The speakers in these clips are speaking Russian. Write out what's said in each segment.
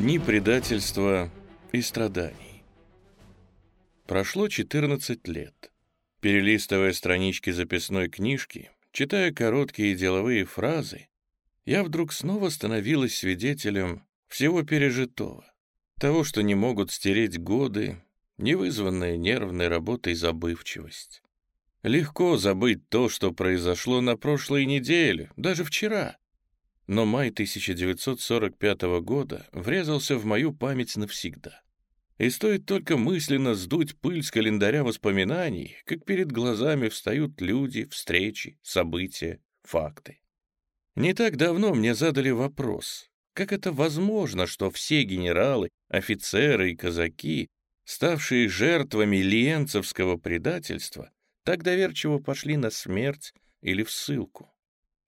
Дни предательства и страданий. Прошло 14 лет. Перелистывая странички записной книжки, читая короткие деловые фразы, я вдруг снова становилась свидетелем всего пережитого, того, что не могут стереть годы, невызванная нервной работой забывчивость. Легко забыть то, что произошло на прошлой неделе, даже вчера. Но май 1945 года врезался в мою память навсегда. И стоит только мысленно сдуть пыль с календаря воспоминаний, как перед глазами встают люди, встречи, события, факты. Не так давно мне задали вопрос, как это возможно, что все генералы, офицеры и казаки, ставшие жертвами лиенцевского предательства, так доверчиво пошли на смерть или в ссылку.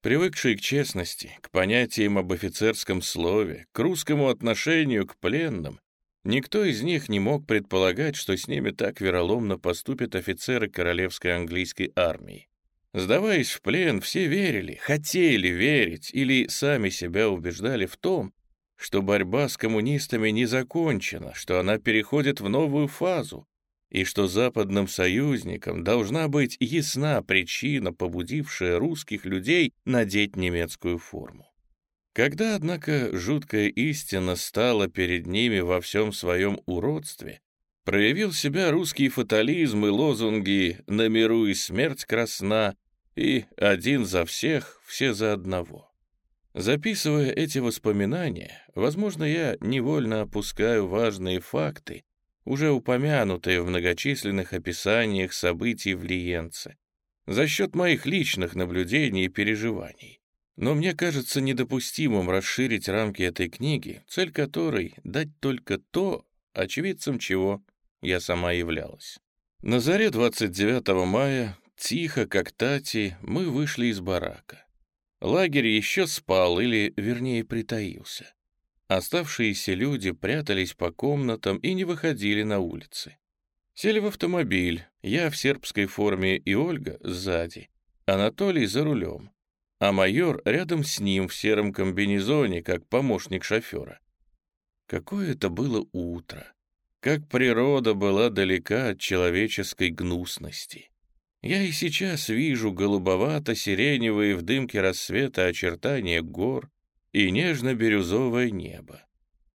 Привыкшие к честности, к понятиям об офицерском слове, к русскому отношению к пленным, никто из них не мог предполагать, что с ними так вероломно поступят офицеры королевской английской армии. Сдаваясь в плен, все верили, хотели верить или сами себя убеждали в том, что борьба с коммунистами не закончена, что она переходит в новую фазу, и что западным союзникам должна быть ясна причина, побудившая русских людей надеть немецкую форму. Когда, однако, жуткая истина стала перед ними во всем своем уродстве, проявил себя русский фатализм и лозунги «на миру и смерть красна» и «один за всех, все за одного». Записывая эти воспоминания, возможно, я невольно опускаю важные факты, уже упомянутые в многочисленных описаниях событий в Лиенце, за счет моих личных наблюдений и переживаний. Но мне кажется недопустимым расширить рамки этой книги, цель которой — дать только то, очевидцем чего я сама являлась. На заре 29 мая, тихо, как тати, мы вышли из барака. Лагерь еще спал или, вернее, притаился. Оставшиеся люди прятались по комнатам и не выходили на улицы. Сели в автомобиль, я в сербской форме и Ольга сзади, Анатолий за рулем, а майор рядом с ним в сером комбинезоне, как помощник шофера. Какое это было утро! Как природа была далека от человеческой гнусности! Я и сейчас вижу голубовато-сиреневые в дымке рассвета очертания гор, и нежно-бирюзовое небо.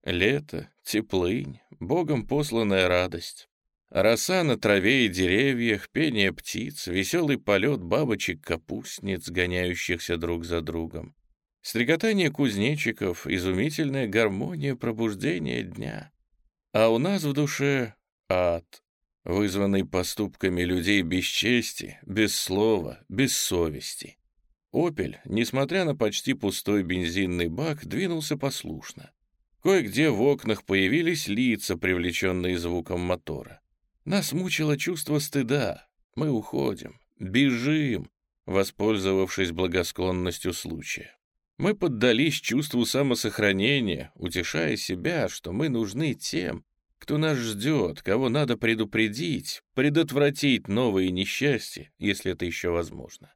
Лето, теплынь, богом посланная радость. Роса на траве и деревьях, пение птиц, веселый полет бабочек-капустниц, гоняющихся друг за другом. Стрекотание кузнечиков, изумительная гармония пробуждения дня. А у нас в душе ад, вызванный поступками людей без чести, без слова, без совести. «Опель», несмотря на почти пустой бензинный бак, двинулся послушно. Кое-где в окнах появились лица, привлеченные звуком мотора. Нас мучило чувство стыда. Мы уходим, бежим, воспользовавшись благосклонностью случая. Мы поддались чувству самосохранения, утешая себя, что мы нужны тем, кто нас ждет, кого надо предупредить, предотвратить новые несчастья, если это еще возможно.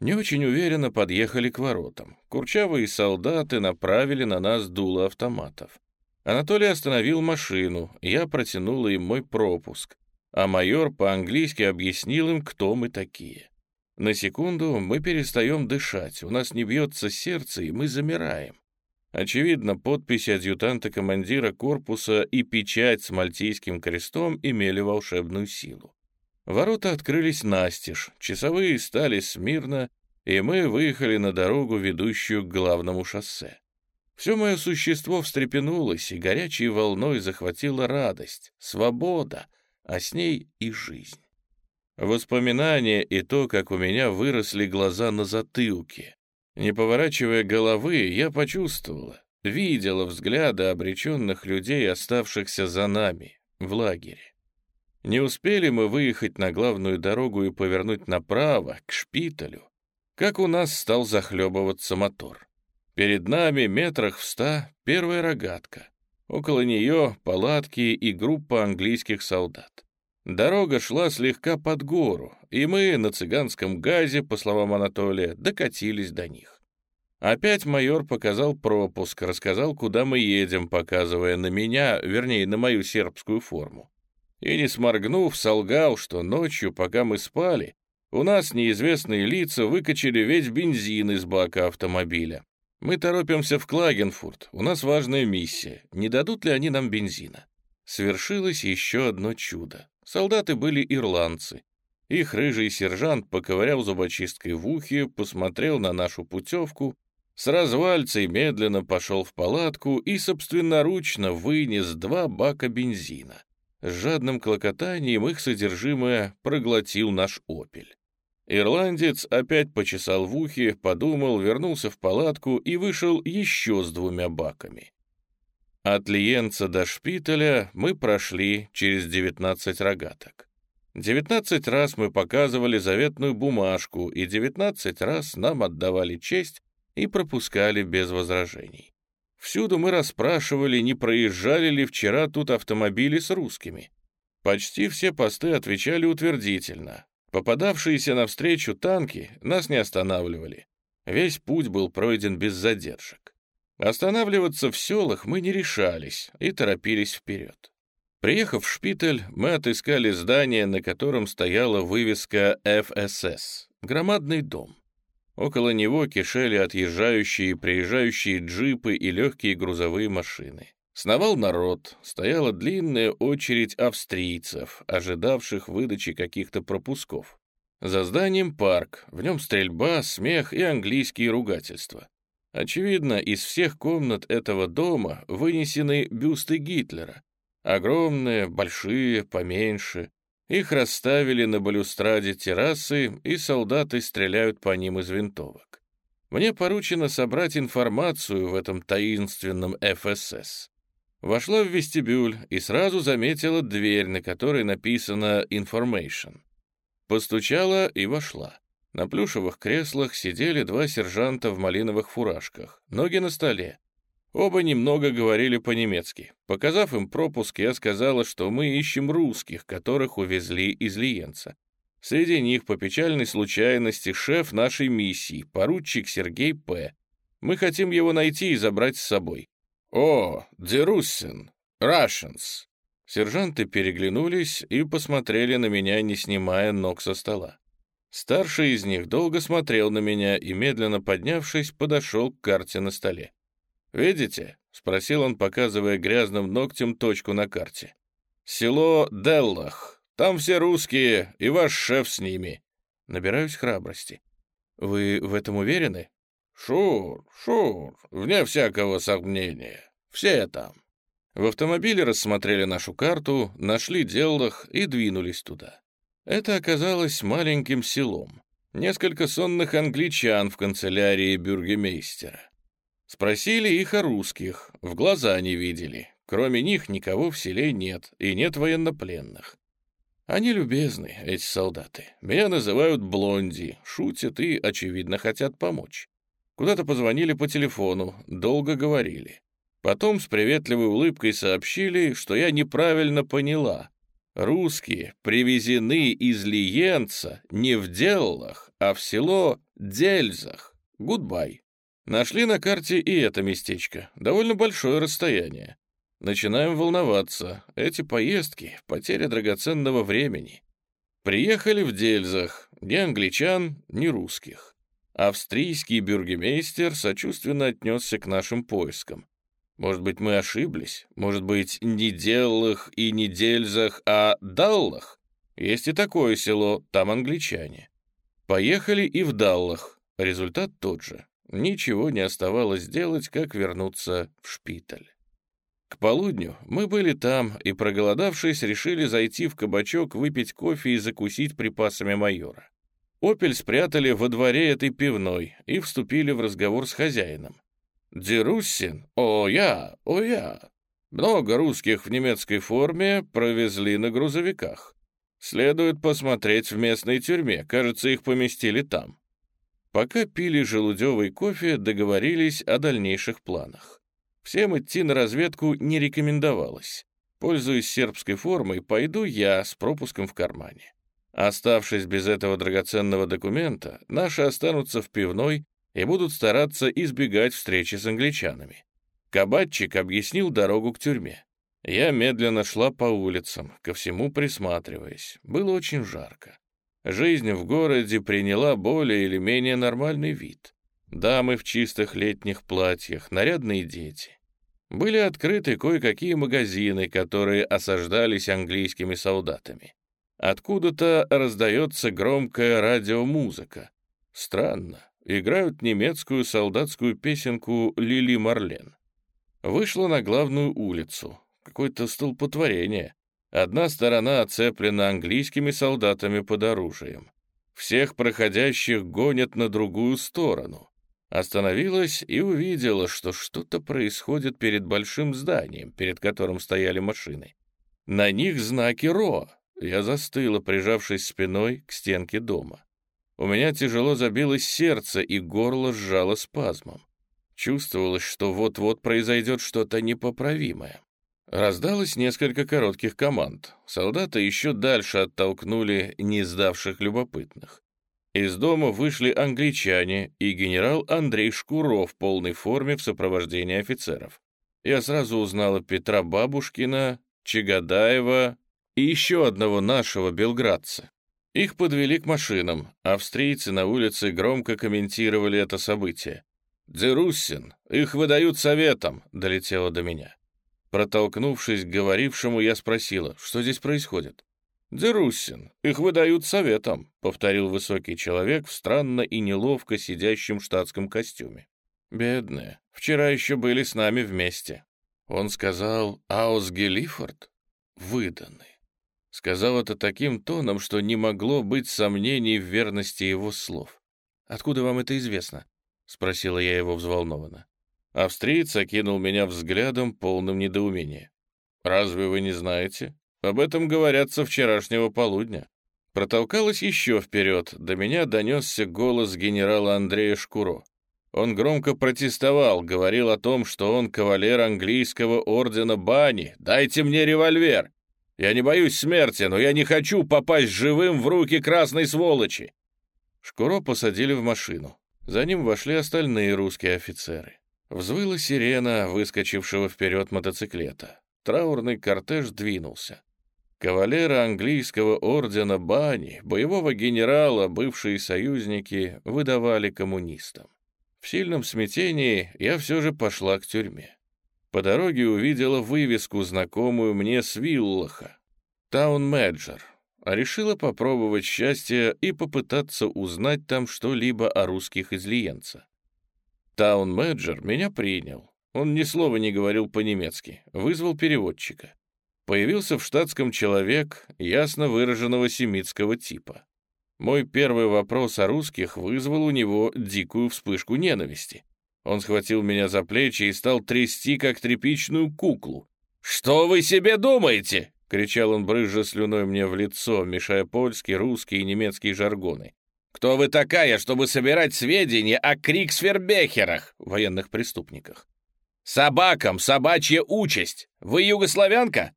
Не очень уверенно подъехали к воротам. Курчавые солдаты направили на нас дуло автоматов. Анатолий остановил машину, я протянула им мой пропуск, а майор по-английски объяснил им, кто мы такие. На секунду мы перестаем дышать, у нас не бьется сердце, и мы замираем. Очевидно, подпись адъютанта командира корпуса и печать с мальтийским крестом имели волшебную силу. Ворота открылись настежь, часовые стали смирно, и мы выехали на дорогу, ведущую к главному шоссе. Все мое существо встрепенулось, и горячей волной захватила радость, свобода, а с ней и жизнь. Воспоминания и то, как у меня выросли глаза на затылке. Не поворачивая головы, я почувствовала, видела взгляды обреченных людей, оставшихся за нами, в лагере. Не успели мы выехать на главную дорогу и повернуть направо, к шпиталю, как у нас стал захлебываться мотор. Перед нами, метрах в ста, первая рогатка. Около нее палатки и группа английских солдат. Дорога шла слегка под гору, и мы на цыганском газе, по словам Анатолия, докатились до них. Опять майор показал пропуск, рассказал, куда мы едем, показывая на меня, вернее, на мою сербскую форму. И, не сморгнув, солгал, что ночью, пока мы спали, у нас неизвестные лица выкачали весь бензин из бака автомобиля. Мы торопимся в Клагенфурт, у нас важная миссия. Не дадут ли они нам бензина? Свершилось еще одно чудо. Солдаты были ирландцы. Их рыжий сержант поковырял зубочисткой в ухе, посмотрел на нашу путевку с развальцей медленно пошел в палатку и собственноручно вынес два бака бензина. С жадным клокотанием их содержимое проглотил наш «Опель». Ирландец опять почесал в ухе, подумал, вернулся в палатку и вышел еще с двумя баками. От Лиенца до Шпиталя мы прошли через 19 рогаток. 19 раз мы показывали заветную бумажку, и 19 раз нам отдавали честь и пропускали без возражений. Всюду мы расспрашивали, не проезжали ли вчера тут автомобили с русскими. Почти все посты отвечали утвердительно. Попадавшиеся навстречу танки нас не останавливали. Весь путь был пройден без задержек. Останавливаться в селах мы не решались и торопились вперед. Приехав в Шпиталь, мы отыскали здание, на котором стояла вывеска «ФСС» — громадный дом. Около него кишели отъезжающие и приезжающие джипы и легкие грузовые машины. Сновал народ, стояла длинная очередь австрийцев, ожидавших выдачи каких-то пропусков. За зданием парк, в нем стрельба, смех и английские ругательства. Очевидно, из всех комнат этого дома вынесены бюсты Гитлера. Огромные, большие, поменьше. Их расставили на балюстраде террасы, и солдаты стреляют по ним из винтовок. Мне поручено собрать информацию в этом таинственном ФСС. Вошла в вестибюль и сразу заметила дверь, на которой написано «Information». Постучала и вошла. На плюшевых креслах сидели два сержанта в малиновых фуражках, ноги на столе. Оба немного говорили по-немецки. Показав им пропуск, я сказала, что мы ищем русских, которых увезли из Лиенца. Среди них по печальной случайности шеф нашей миссии, поручик Сергей П. Мы хотим его найти и забрать с собой. «О, Деруссен, Russians!» Сержанты переглянулись и посмотрели на меня, не снимая ног со стола. Старший из них долго смотрел на меня и, медленно поднявшись, подошел к карте на столе. «Видите?» — спросил он, показывая грязным ногтем точку на карте. «Село Деллах. Там все русские, и ваш шеф с ними». Набираюсь храбрости. «Вы в этом уверены?» «Шур, шур, вне всякого сомнения. Все там». В автомобиле рассмотрели нашу карту, нашли Деллах и двинулись туда. Это оказалось маленьким селом. Несколько сонных англичан в канцелярии бюргемейстера. Спросили их о русских, в глаза не видели. Кроме них никого в селе нет, и нет военнопленных. Они любезны, эти солдаты. Меня называют Blondie, шутят и, очевидно, хотят помочь. Куда-то позвонили по телефону, долго говорили. Потом с приветливой улыбкой сообщили, что я неправильно поняла. Русские привезены из Лиенца не в Деллах, а в село Дельзах. Goodbye. Нашли на карте и это местечко. Довольно большое расстояние. Начинаем волноваться. Эти поездки — потеря драгоценного времени. Приехали в Дельзах. Ни англичан, ни русских. Австрийский бюргемейстер сочувственно отнесся к нашим поискам. Может быть, мы ошиблись? Может быть, не Деллах и не Дельзах, а Даллах? Есть и такое село, там англичане. Поехали и в Даллах. Результат тот же. Ничего не оставалось делать, как вернуться в шпиталь. К полудню мы были там и, проголодавшись, решили зайти в кабачок, выпить кофе и закусить припасами майора. «Опель» спрятали во дворе этой пивной и вступили в разговор с хозяином. «Деруссин? О, я! О, я!» Много русских в немецкой форме провезли на грузовиках. Следует посмотреть в местной тюрьме, кажется, их поместили там. Пока пили желудевый кофе, договорились о дальнейших планах. Всем идти на разведку не рекомендовалось. Пользуясь сербской формой, пойду я с пропуском в кармане. Оставшись без этого драгоценного документа, наши останутся в пивной и будут стараться избегать встречи с англичанами. Кабатчик объяснил дорогу к тюрьме. Я медленно шла по улицам, ко всему присматриваясь. Было очень жарко. Жизнь в городе приняла более или менее нормальный вид. Дамы в чистых летних платьях, нарядные дети. Были открыты кое-какие магазины, которые осаждались английскими солдатами. Откуда-то раздается громкая радиомузыка. Странно, играют немецкую солдатскую песенку «Лили Марлен». Вышла на главную улицу. Какое-то столпотворение. Одна сторона оцеплена английскими солдатами под оружием. Всех проходящих гонят на другую сторону. Остановилась и увидела, что что-то происходит перед большим зданием, перед которым стояли машины. На них знаки РО. Я застыла, прижавшись спиной к стенке дома. У меня тяжело забилось сердце, и горло сжало спазмом. Чувствовалось, что вот-вот произойдет что-то непоправимое. Раздалось несколько коротких команд. Солдаты еще дальше оттолкнули не сдавших любопытных. Из дома вышли англичане и генерал Андрей Шкуров в полной форме в сопровождении офицеров. Я сразу узнала Петра Бабушкина, Чагадаева и еще одного нашего белградца. Их подвели к машинам. Австрийцы на улице громко комментировали это событие. «Дзеруссин, их выдают советом», — долетело до меня. Протолкнувшись к говорившему, я спросила, что здесь происходит. «Дзеруссин, их выдают советом», — повторил высокий человек в странно и неловко сидящем штатском костюме. «Бедные, вчера еще были с нами вместе». Он сказал «Аусгелифорд?» «Выданы». Сказал это таким тоном, что не могло быть сомнений в верности его слов. «Откуда вам это известно?» — спросила я его взволнованно. Австриец окинул меня взглядом, полным недоумения. «Разве вы не знаете? Об этом говорят со вчерашнего полудня». Протолкалась еще вперед, до меня донесся голос генерала Андрея Шкуро. Он громко протестовал, говорил о том, что он кавалер английского ордена Бани. «Дайте мне револьвер! Я не боюсь смерти, но я не хочу попасть живым в руки красной сволочи!» Шкуро посадили в машину. За ним вошли остальные русские офицеры. Взвыла сирена, выскочившего вперед мотоциклета. Траурный кортеж двинулся. Кавалеры английского ордена Бани, боевого генерала, бывшие союзники, выдавали коммунистам. В сильном смятении я все же пошла к тюрьме. По дороге увидела вывеску, знакомую мне с Виллаха. «Таун Мэджер», а решила попробовать счастье и попытаться узнать там что-либо о русских из Лиенца. Таун-менеджер меня принял. Он ни слова не говорил по-немецки, вызвал переводчика. Появился в штатском человек ясно выраженного семитского типа. Мой первый вопрос о русских вызвал у него дикую вспышку ненависти. Он схватил меня за плечи и стал трясти, как тряпичную куклу. «Что вы себе думаете?» — кричал он, брызжа слюной мне в лицо, мешая польский, русский и немецкий жаргоны. Кто вы такая, чтобы собирать сведения о Криксфербехерах, военных преступниках? Собакам собачья участь. Вы югославянка?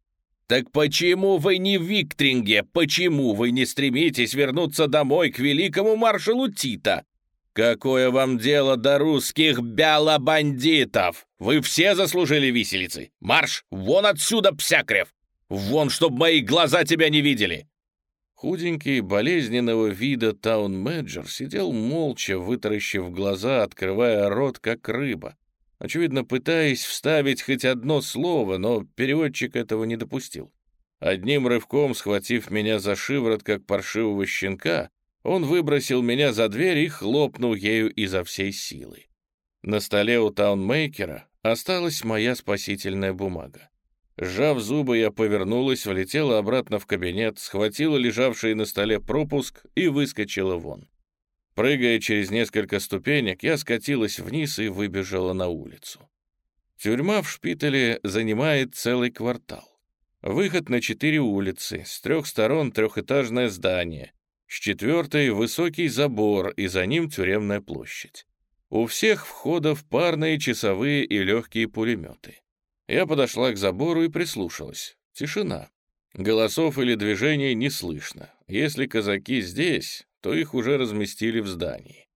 Так почему вы не в Виктринге? Почему вы не стремитесь вернуться домой к великому маршалу Тита? Какое вам дело до русских бялобандитов? Вы все заслужили виселицы. Марш, вон отсюда, псякрев! Вон, чтоб мои глаза тебя не видели! Худенький, болезненного вида таун-менеджер сидел молча, вытаращив глаза, открывая рот, как рыба, очевидно, пытаясь вставить хоть одно слово, но переводчик этого не допустил. Одним рывком, схватив меня за шиворот, как паршивого щенка, он выбросил меня за дверь и хлопнул ею изо всей силы. На столе у таунмейкера осталась моя спасительная бумага. Сжав зубы, я повернулась, влетела обратно в кабинет, схватила лежавший на столе пропуск и выскочила вон. Прыгая через несколько ступенек, я скатилась вниз и выбежала на улицу. Тюрьма в Шпитале занимает целый квартал. Выход на четыре улицы, с трех сторон трехэтажное здание, с четвертой — высокий забор, и за ним тюремная площадь. У всех входов парные часовые и легкие пулеметы. Я подошла к забору и прислушалась. Тишина. Голосов или движений не слышно. Если казаки здесь, то их уже разместили в здании.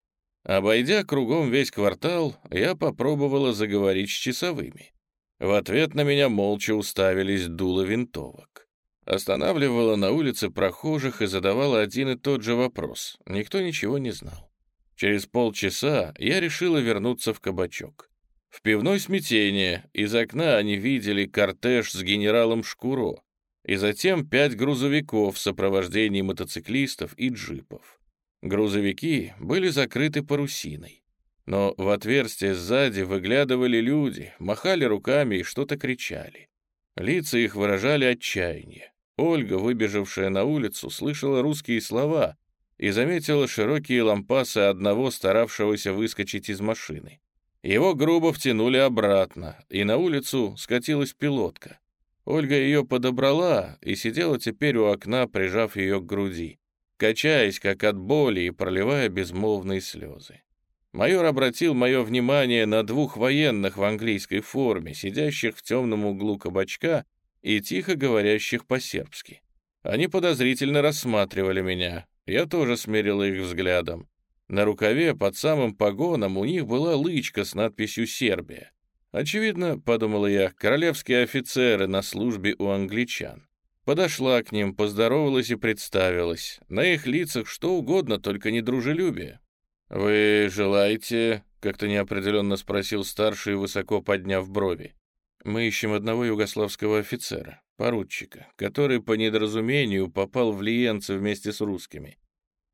Обойдя кругом весь квартал, я попробовала заговорить с часовыми. В ответ на меня молча уставились дуло винтовок. Останавливала на улице прохожих и задавала один и тот же вопрос. Никто ничего не знал. Через полчаса я решила вернуться в кабачок. В пивной смятение из окна они видели кортеж с генералом Шкуро и затем пять грузовиков в сопровождении мотоциклистов и джипов. Грузовики были закрыты парусиной, но в отверстие сзади выглядывали люди, махали руками и что-то кричали. Лица их выражали отчаяние. Ольга, выбежавшая на улицу, слышала русские слова и заметила широкие лампасы одного, старавшегося выскочить из машины. Его грубо втянули обратно, и на улицу скатилась пилотка. Ольга ее подобрала и сидела теперь у окна, прижав ее к груди, качаясь, как от боли, и проливая безмолвные слезы. Майор обратил мое внимание на двух военных в английской форме, сидящих в темном углу кабачка и тихо говорящих по-сербски. Они подозрительно рассматривали меня. Я тоже смерил их взглядом. На рукаве под самым погоном у них была лычка с надписью «Сербия». Очевидно, подумала я, королевские офицеры на службе у англичан. Подошла к ним, поздоровалась и представилась. На их лицах что угодно, только не дружелюбие. «Вы желаете?» — как-то неопределенно спросил старший, высоко подняв брови. «Мы ищем одного югославского офицера, поручика, который по недоразумению попал в Лиенце вместе с русскими.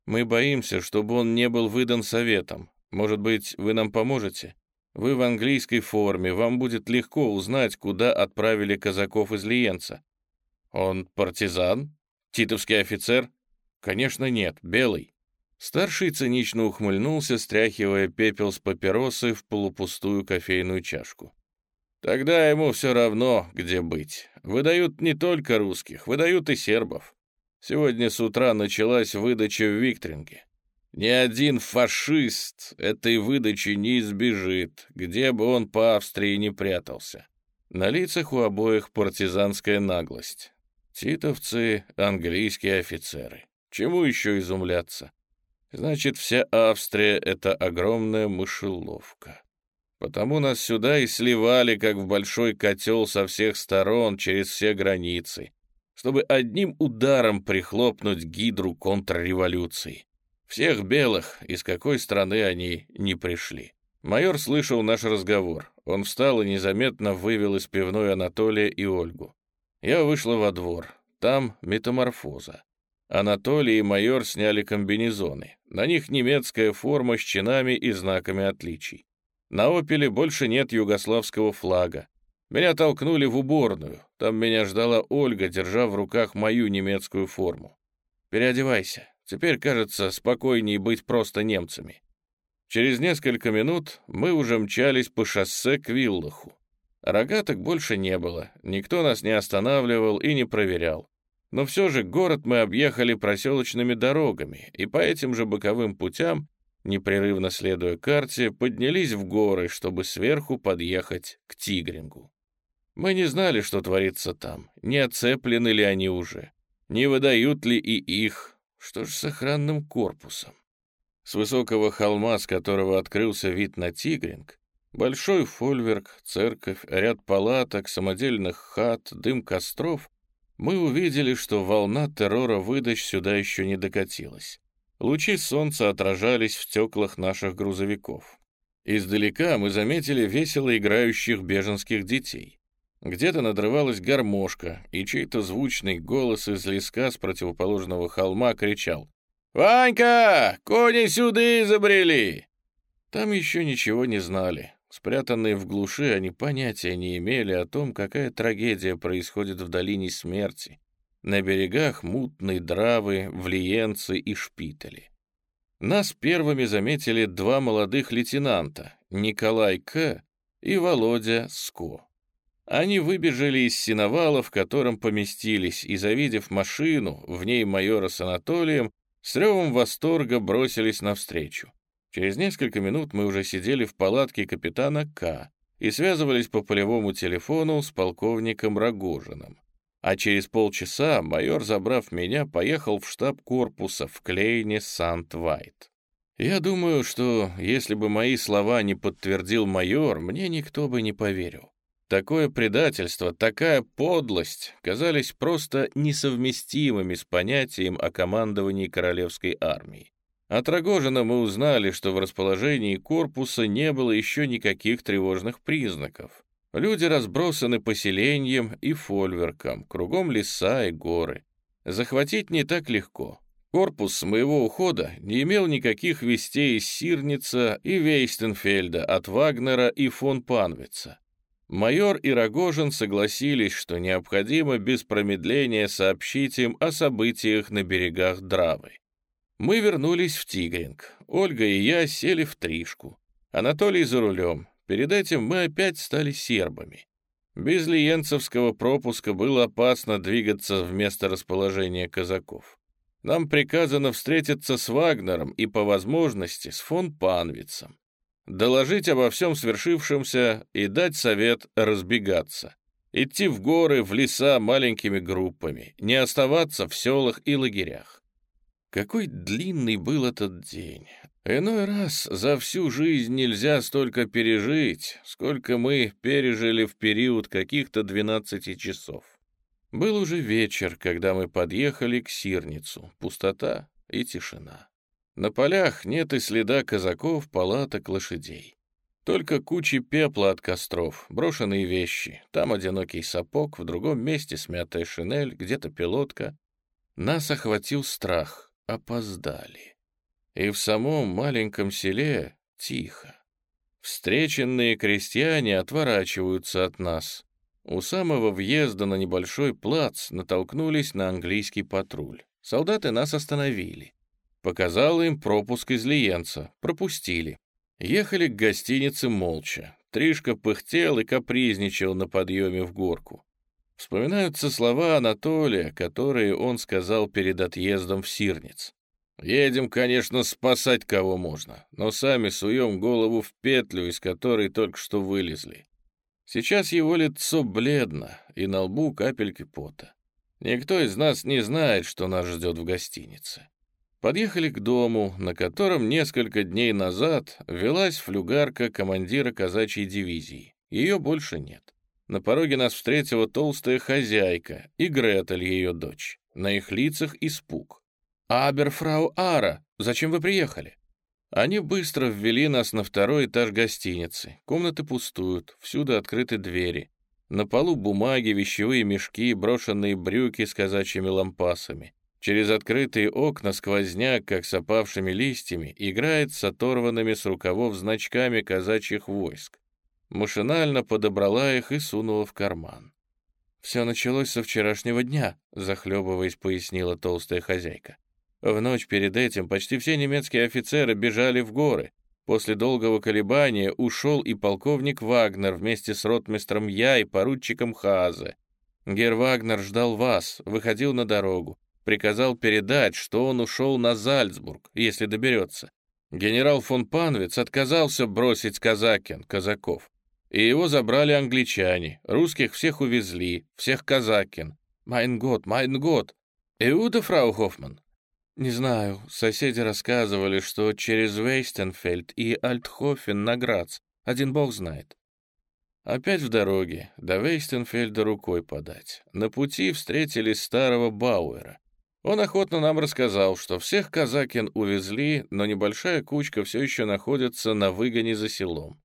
Мы боимся, чтобы он не был выдан советом. Может быть, вы нам поможете? Вы в английской форме, вам будет легко узнать, куда отправили казаков из Лиенца. Он партизан? Титовский офицер? Конечно, нет, белый. Старший цинично ухмыльнулся, стряхивая пепел с папиросы в полупустую кофейную чашку. Тогда ему все равно, где быть. Выдают не только русских, выдают и сербов. Сегодня с утра началась выдача в Виктринге. Ни один фашист этой выдачи не избежит, где бы он по Австрии не прятался. На лицах у обоих партизанская наглость. Титовцы — английские офицеры. Чему еще изумляться? Значит, вся Австрия — это огромная мышеловка. Потому нас сюда и сливали, как в большой котел со всех сторон, через все границы чтобы одним ударом прихлопнуть гидру контрреволюции. Всех белых, из какой страны они не пришли. Майор слышал наш разговор. Он встал и незаметно вывел из пивной Анатолия и Ольгу. Я вышла во двор. Там метаморфоза. Анатолий и майор сняли комбинезоны. На них немецкая форма с чинами и знаками отличий. На «Опеле» больше нет югославского флага. Меня толкнули в уборную. Там меня ждала Ольга, держа в руках мою немецкую форму. «Переодевайся. Теперь, кажется, спокойнее быть просто немцами». Через несколько минут мы уже мчались по шоссе к Виллаху. Рогаток больше не было, никто нас не останавливал и не проверял. Но все же город мы объехали проселочными дорогами, и по этим же боковым путям, непрерывно следуя карте, поднялись в горы, чтобы сверху подъехать к Тигрингу. Мы не знали, что творится там, не оцеплены ли они уже, не выдают ли и их, что ж с охранным корпусом. С высокого холма, с которого открылся вид на Тигринг, большой фольверк, церковь, ряд палаток, самодельных хат, дым костров, мы увидели, что волна террора выдач сюда еще не докатилась. Лучи солнца отражались в стеклах наших грузовиков. Издалека мы заметили весело играющих беженских детей. Где-то надрывалась гармошка, и чей-то звучный голос из леска с противоположного холма кричал «Ванька, кони сюда изобрели!» Там еще ничего не знали. Спрятанные в глуши, они понятия не имели о том, какая трагедия происходит в долине смерти. На берегах мутной дравы, влиенцы и шпитали. Нас первыми заметили два молодых лейтенанта, Николай К. и Володя Ско. Они выбежали из синовала, в котором поместились, и, завидев машину, в ней майора с Анатолием, с ревом восторга бросились навстречу. Через несколько минут мы уже сидели в палатке капитана К. и связывались по полевому телефону с полковником Рогожиным. А через полчаса майор, забрав меня, поехал в штаб корпуса в Клейне Сант-Вайт. Я думаю, что если бы мои слова не подтвердил майор, мне никто бы не поверил. Такое предательство, такая подлость казались просто несовместимыми с понятием о командовании королевской армии. От Рогожина мы узнали, что в расположении корпуса не было еще никаких тревожных признаков. Люди разбросаны поселением и фольверком, кругом леса и горы. Захватить не так легко. Корпус с моего ухода не имел никаких вестей из Сирница и Вейстенфельда от Вагнера и фон Панвица. Майор и Рогожин согласились, что необходимо без промедления сообщить им о событиях на берегах Дравы. Мы вернулись в Тигринг. Ольга и я сели в Тришку. Анатолий за рулем. Перед этим мы опять стали сербами. Без лиенцевского пропуска было опасно двигаться в место расположения казаков. Нам приказано встретиться с Вагнером и, по возможности, с фон Панвицем доложить обо всем свершившемся и дать совет разбегаться. Идти в горы, в леса маленькими группами, не оставаться в селах и лагерях. Какой длинный был этот день. Иной раз за всю жизнь нельзя столько пережить, сколько мы пережили в период каких-то 12 часов. Был уже вечер, когда мы подъехали к Сирницу, пустота и тишина. На полях нет и следа казаков, палаток, лошадей. Только кучи пепла от костров, брошенные вещи. Там одинокий сапог, в другом месте смятая шинель, где-то пилотка. Нас охватил страх. Опоздали. И в самом маленьком селе тихо. Встреченные крестьяне отворачиваются от нас. У самого въезда на небольшой плац натолкнулись на английский патруль. Солдаты нас остановили. Показал им пропуск из Лиенца. Пропустили. Ехали к гостинице молча. Тришка пыхтел и капризничал на подъеме в горку. Вспоминаются слова Анатолия, которые он сказал перед отъездом в Сирниц. «Едем, конечно, спасать кого можно, но сами суем голову в петлю, из которой только что вылезли. Сейчас его лицо бледно, и на лбу капельки пота. Никто из нас не знает, что нас ждет в гостинице. Подъехали к дому, на котором несколько дней назад велась флюгарка командира казачьей дивизии. Ее больше нет. На пороге нас встретила толстая хозяйка и Гретель, ее дочь. На их лицах испуг. «Аберфрау Ара, зачем вы приехали?» Они быстро ввели нас на второй этаж гостиницы. Комнаты пустуют, всюду открыты двери. На полу бумаги, вещевые мешки, брошенные брюки с казачьими лампасами. Через открытые окна сквозняк, как с опавшими листьями, играет с оторванными с рукавов значками казачьих войск. Машинально подобрала их и сунула в карман. «Все началось со вчерашнего дня», — захлебываясь, пояснила толстая хозяйка. В ночь перед этим почти все немецкие офицеры бежали в горы. После долгого колебания ушел и полковник Вагнер вместе с ротмистром Я и поручиком Хаазе. Гер Вагнер ждал вас, выходил на дорогу приказал передать, что он ушел на Зальцбург, если доберется. Генерал фон Панвиц отказался бросить казакин, казаков. И его забрали англичане, русских всех увезли, всех казакин. Mein Gott, mein Gott. И куда, фрау Хоффман? Не знаю, соседи рассказывали, что через Вейстенфельд и Альтхофен на Грац, один бог знает. Опять в дороге, до Вейстенфельда рукой подать. На пути встретили старого Бауэра. Он охотно нам рассказал, что всех казакин увезли, но небольшая кучка все еще находится на выгоне за селом.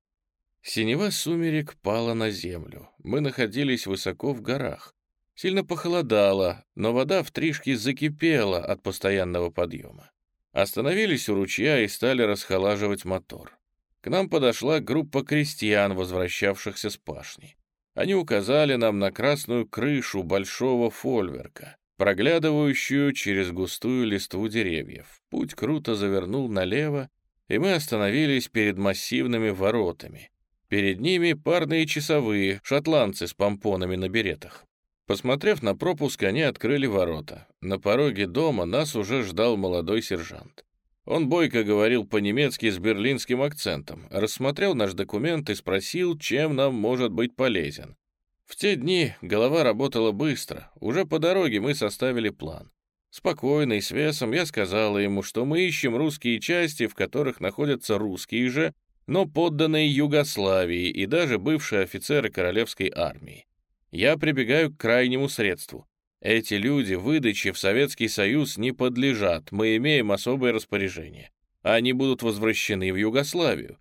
Синева сумерек пала на землю. Мы находились высоко в горах. Сильно похолодало, но вода в Тришке закипела от постоянного подъема. Остановились у ручья и стали расхолаживать мотор. К нам подошла группа крестьян, возвращавшихся с пашни. Они указали нам на красную крышу большого фольверка проглядывающую через густую листву деревьев. Путь круто завернул налево, и мы остановились перед массивными воротами. Перед ними парные часовые, шотландцы с помпонами на беретах. Посмотрев на пропуск, они открыли ворота. На пороге дома нас уже ждал молодой сержант. Он бойко говорил по-немецки с берлинским акцентом, рассмотрел наш документ и спросил, чем нам может быть полезен. В те дни голова работала быстро. Уже по дороге мы составили план. Спокойно и с весом я сказала ему, что мы ищем русские части, в которых находятся русские же, но подданные Югославии и даже бывшие офицеры королевской армии. Я прибегаю к крайнему средству. Эти люди выдаче в Советский Союз не подлежат, мы имеем особое распоряжение. Они будут возвращены в Югославию.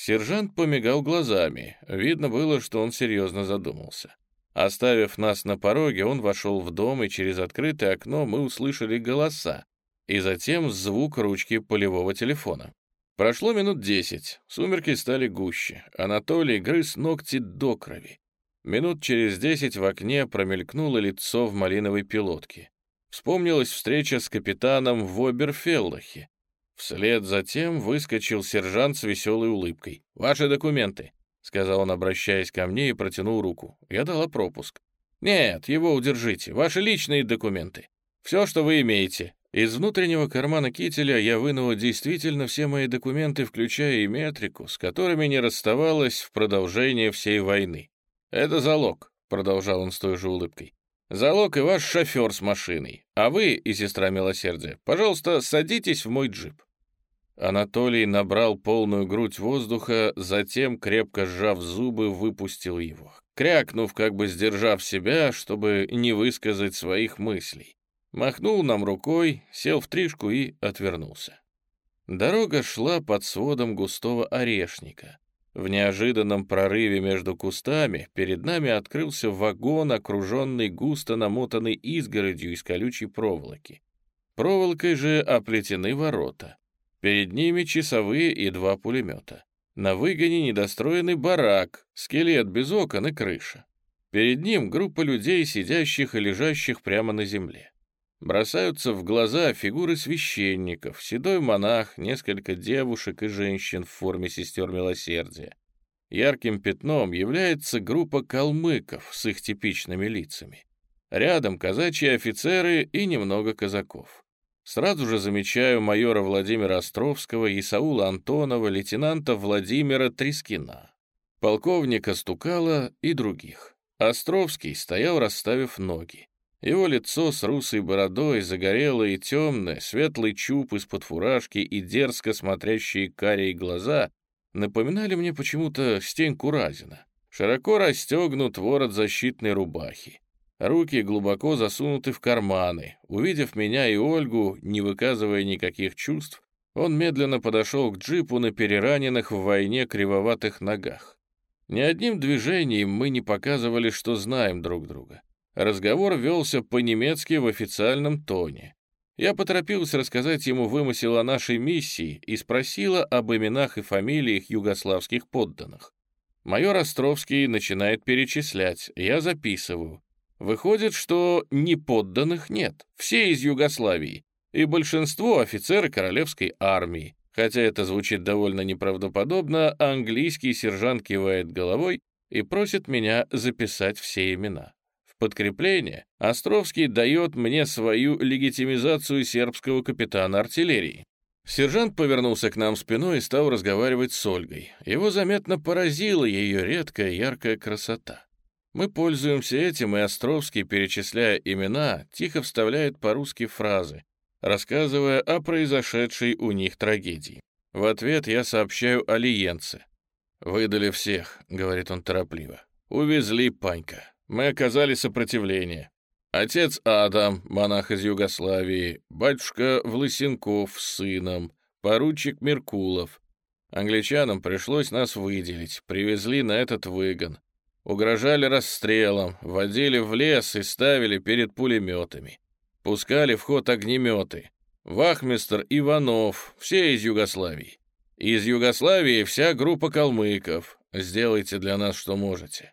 Сержант помигал глазами, видно было, что он серьезно задумался. Оставив нас на пороге, он вошел в дом, и через открытое окно мы услышали голоса, и затем звук ручки полевого телефона. Прошло минут десять, сумерки стали гуще, Анатолий грыз ногти до крови. Минут через десять в окне промелькнуло лицо в малиновой пилотке. Вспомнилась встреча с капитаном в Оберфеллахе. Вслед за тем выскочил сержант с веселой улыбкой. «Ваши документы». — сказал он, обращаясь ко мне, и протянул руку. Я дала пропуск. «Нет, его удержите. Ваши личные документы. Все, что вы имеете». Из внутреннего кармана кителя я вынула действительно все мои документы, включая и метрику, с которыми не расставалась в продолжение всей войны. «Это залог», — продолжал он с той же улыбкой. «Залог и ваш шофер с машиной. А вы, и сестра милосердия, пожалуйста, садитесь в мой джип». Анатолий набрал полную грудь воздуха, затем, крепко сжав зубы, выпустил его, крякнув, как бы сдержав себя, чтобы не высказать своих мыслей. Махнул нам рукой, сел в тришку и отвернулся. Дорога шла под сводом густого орешника. В неожиданном прорыве между кустами перед нами открылся вагон, окруженный густо намотанной изгородью из колючей проволоки. Проволокой же оплетены ворота. Перед ними часовые и два пулемета. На выгоне недостроенный барак, скелет без окон и крыша. Перед ним группа людей, сидящих и лежащих прямо на земле. Бросаются в глаза фигуры священников, седой монах, несколько девушек и женщин в форме сестер милосердия. Ярким пятном является группа калмыков с их типичными лицами. Рядом казачьи офицеры и немного казаков. Сразу же замечаю майора Владимира Островского и Саула Антонова, лейтенанта Владимира Трескина, полковника Стукала и других. Островский стоял, расставив ноги. Его лицо с русой бородой, загорелое и темное, светлый чуб из-под фуражки и дерзко смотрящие карие глаза напоминали мне почему-то Стеньку Разина. Широко расстегнут ворот защитной рубахи. Руки глубоко засунуты в карманы. Увидев меня и Ольгу, не выказывая никаких чувств, он медленно подошел к джипу на перераненных в войне кривоватых ногах. Ни одним движением мы не показывали, что знаем друг друга. Разговор велся по-немецки в официальном тоне. Я поторопился рассказать ему вымысел о нашей миссии и спросила об именах и фамилиях югославских подданных. Майор Островский начинает перечислять, я записываю. Выходит, что неподданных нет, все из Югославии, и большинство офицеры королевской армии. Хотя это звучит довольно неправдоподобно, английский сержант кивает головой и просит меня записать все имена. В подкрепление Островский дает мне свою легитимизацию сербского капитана артиллерии. Сержант повернулся к нам спиной и стал разговаривать с Ольгой. Его заметно поразила ее редкая яркая красота. Мы пользуемся этим, и Островский, перечисляя имена, тихо вставляет по-русски фразы, рассказывая о произошедшей у них трагедии. В ответ я сообщаю о Лиенце. «Выдали всех», — говорит он торопливо. «Увезли Панька. Мы оказали сопротивление. Отец Адам, монах из Югославии, батюшка Власенков с сыном, поручик Меркулов. Англичанам пришлось нас выделить, привезли на этот выгон. Угрожали расстрелом, водили в лес и ставили перед пулеметами. Пускали в ход огнеметы. Вахмистр Иванов, все из Югославии. Из Югославии вся группа калмыков. Сделайте для нас, что можете.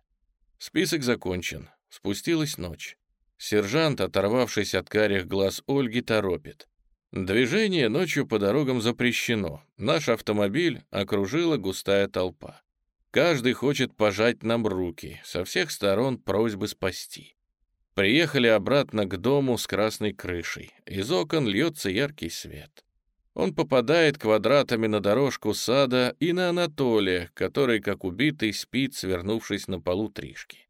Список закончен. Спустилась ночь. Сержант, оторвавшись от карих глаз Ольги, торопит. Движение ночью по дорогам запрещено. Наш автомобиль окружила густая толпа. Каждый хочет пожать нам руки, со всех сторон просьбы спасти. Приехали обратно к дому с красной крышей. Из окон льется яркий свет. Он попадает квадратами на дорожку сада и на Анатолия, который, как убитый, спит, свернувшись на полу тришки.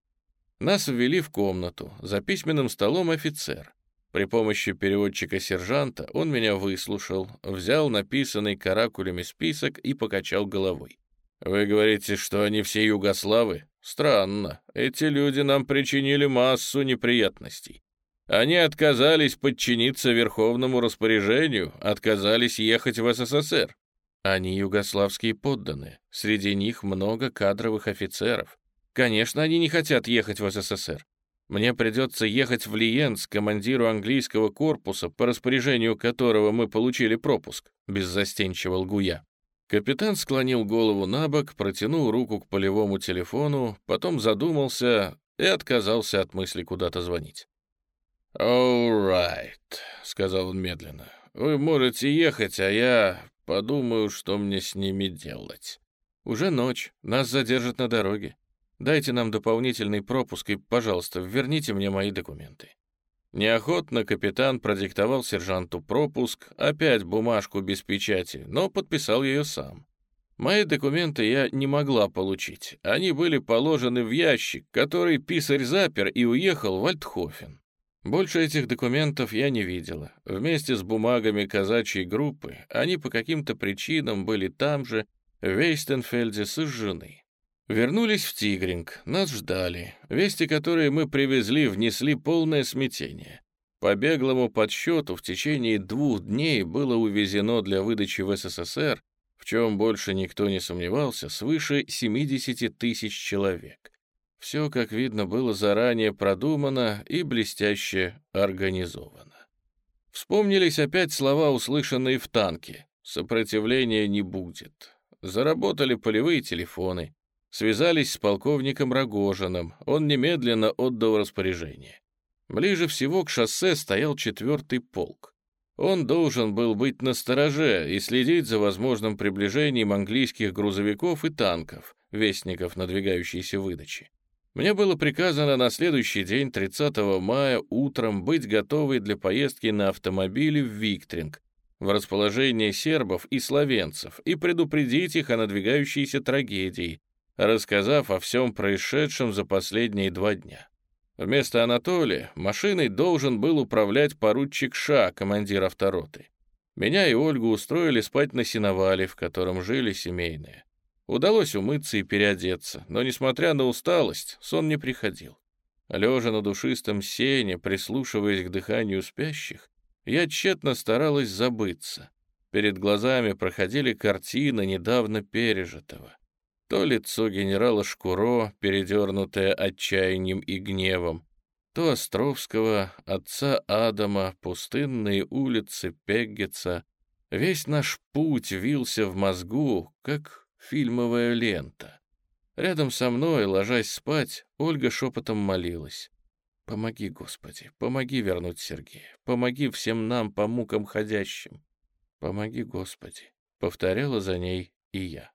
Нас ввели в комнату. За письменным столом офицер. При помощи переводчика-сержанта он меня выслушал, взял написанный каракулями список и покачал головой. «Вы говорите, что они все югославы? Странно. Эти люди нам причинили массу неприятностей. Они отказались подчиниться верховному распоряжению, отказались ехать в СССР. Они югославские подданные, среди них много кадровых офицеров. Конечно, они не хотят ехать в СССР. Мне придется ехать в Лиенс командиру английского корпуса, по распоряжению которого мы получили пропуск», — беззастенчиво лгу я. Капитан склонил голову на бок, протянул руку к полевому телефону, потом задумался и отказался от мысли куда-то звонить. «All right», — сказал он медленно. «Вы можете ехать, а я подумаю, что мне с ними делать». «Уже ночь, нас задержат на дороге. Дайте нам дополнительный пропуск и, пожалуйста, верните мне мои документы». Неохотно капитан продиктовал сержанту пропуск, опять бумажку без печати, но подписал ее сам. Мои документы я не могла получить. Они были положены в ящик, который писарь запер и уехал в Альтхофен. Больше этих документов я не видела. Вместе с бумагами казачьей группы они по каким-то причинам были там же, в Вейстенфельде, сожжены. Вернулись в Тигринг, нас ждали. Вести, которые мы привезли, внесли полное смятение. По беглому подсчету в течение двух дней было увезено для выдачи в СССР, в чем больше никто не сомневался, свыше 70 тысяч человек. Все, как видно, было заранее продумано и блестяще организовано. Вспомнились опять слова, услышанные в танке. Сопротивления не будет. Заработали полевые телефоны. Связались с полковником Рогожиным. Он немедленно отдал распоряжение. Ближе всего к шоссе стоял четвертый полк. Он должен был быть на стороже и следить за возможным приближением английских грузовиков и танков, вестников надвигающейся выдачи. Мне было приказано на следующий день, 30 мая, утром быть готовой для поездки на автомобиле в Виктринг, в расположение сербов и словенцев, и предупредить их о надвигающейся трагедии, рассказав о всем происшедшем за последние два дня. Вместо Анатолия машиной должен был управлять поручик Ша, командир автороты. Меня и Ольгу устроили спать на сеновале, в котором жили семейные. Удалось умыться и переодеться, но, несмотря на усталость, сон не приходил. Лежа на душистом сене, прислушиваясь к дыханию спящих, я тщетно старалась забыться. Перед глазами проходили картины недавно пережитого. То лицо генерала Шкуро, передернутое отчаянием и гневом, то Островского, отца Адама, пустынные улицы Пеггетса. Весь наш путь вился в мозгу, как фильмовая лента. Рядом со мной, ложась спать, Ольга шепотом молилась. «Помоги, Господи, помоги вернуть Сергея, помоги всем нам по мукам ходящим. Помоги, Господи», — повторяла за ней и я.